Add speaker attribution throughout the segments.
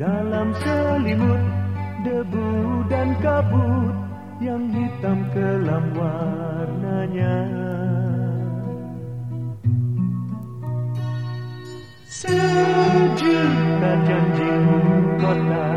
Speaker 1: Dalam selimut debu dan kabut Yang hitam kelam warnanya. Sejuta janji kota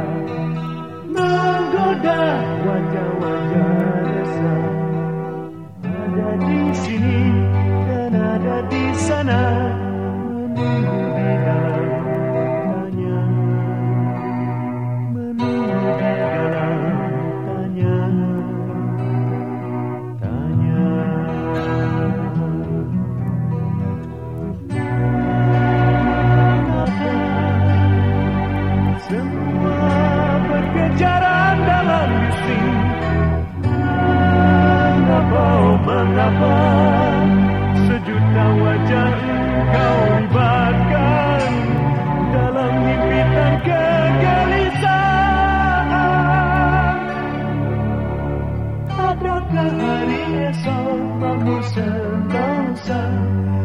Speaker 1: mampu sentosa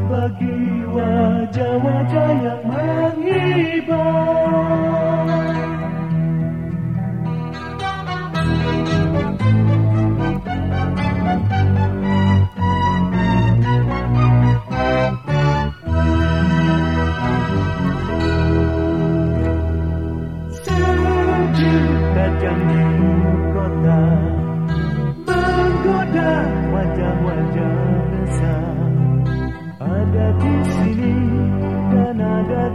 Speaker 1: Bagi wajah-wajah yang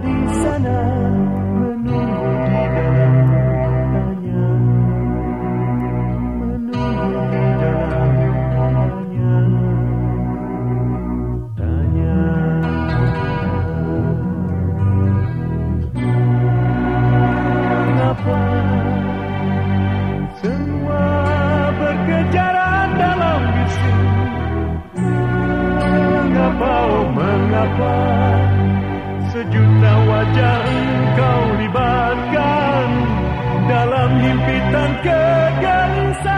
Speaker 1: di sana Menunggu di dalam tanya Menunggu di dalam tanya. Tanya Mengapa semua berkejaran dalam bising Mengapa, oh mengapa Sejuta kegelisahan.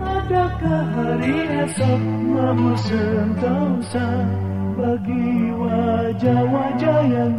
Speaker 1: Adakah hari esok mampu sentosa Bagi wajah-wajah yang